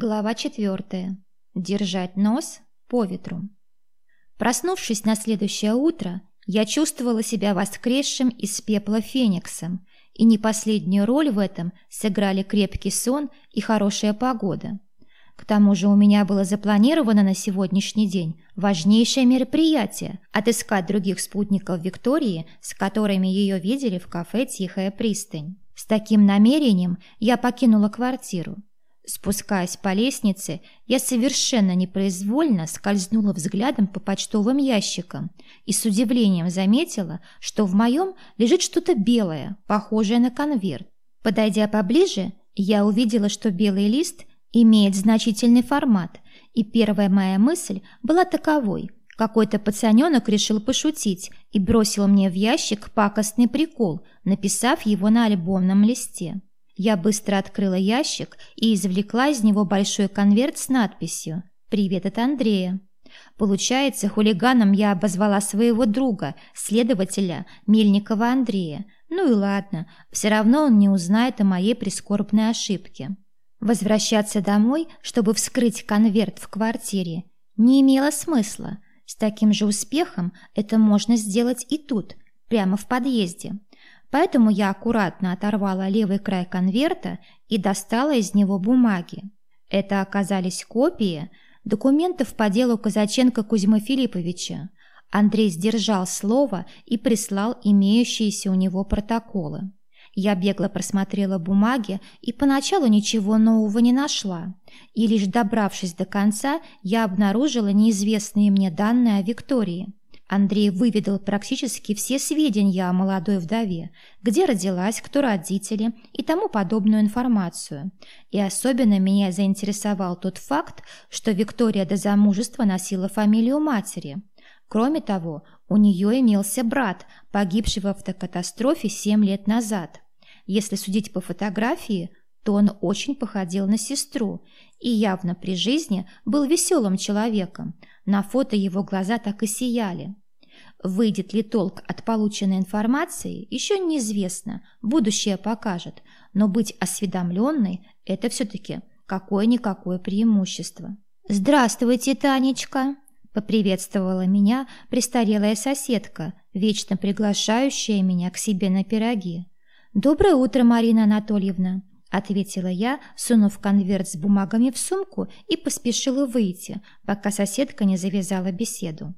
Глава четвертая. Держать нос по ветру. Проснувшись на следующее утро, я чувствовала себя воскресшим из пепла фениксом, и не последнюю роль в этом сыграли крепкий сон и хорошая погода. К тому же у меня было запланировано на сегодняшний день важнейшее мероприятие – отыскать других спутников Виктории, с которыми ее видели в кафе «Тихая пристань». С таким намерением я покинула квартиру – Спускаясь по лестнице, я совершенно непроизвольно скользнула взглядом по почтовым ящикам и с удивлением заметила, что в моем лежит что-то белое, похожее на конверт. Подойдя поближе, я увидела, что белый лист имеет значительный формат, и первая моя мысль была таковой. Какой-то пацаненок решил пошутить и бросил мне в ящик пакостный прикол, написав его на альбомном листе. Я быстро открыла ящик и извлекла из него большой конверт с надписью «Привет от Андрея». Получается, хулиганом я обозвала своего друга, следователя Мельникова Андрея. Ну и ладно, все равно он не узнает о моей прискорбной ошибке. Возвращаться домой, чтобы вскрыть конверт в квартире, не имело смысла. С таким же успехом это можно сделать и тут, прямо в подъезде. Поэтому я аккуратно оторвала левый край конверта и достала из него бумаги. Это оказались копии документов по делу Казаченко Кузьмы Филипповича. Андрей сдержал слово и прислал имеющиеся у него протоколы. Я бегло просмотрела бумаги и поначалу ничего нового не нашла. И лишь добравшись до конца, я обнаружила неизвестные мне данные о Виктории. Андрей выведал практически все сведения о молодой вдове, где родилась, кто родители и тому подобную информацию. И особенно меня заинтересовал тот факт, что Виктория до замужества носила фамилию матери. Кроме того, у нее имелся брат, погибший в автокатастрофе семь лет назад. Если судить по фотографии, то он очень походил на сестру и явно при жизни был веселым человеком – на фото его глаза так и сияли. Выйдет ли толк от полученной информации, еще неизвестно, будущее покажет, но быть осведомленной – это все-таки какое-никакое преимущество. «Здравствуйте, Танечка!» – поприветствовала меня престарелая соседка, вечно приглашающая меня к себе на пироги. «Доброе утро, Марина Анатольевна!» — ответила я, сунув конверт с бумагами в сумку и поспешила выйти, пока соседка не завязала беседу.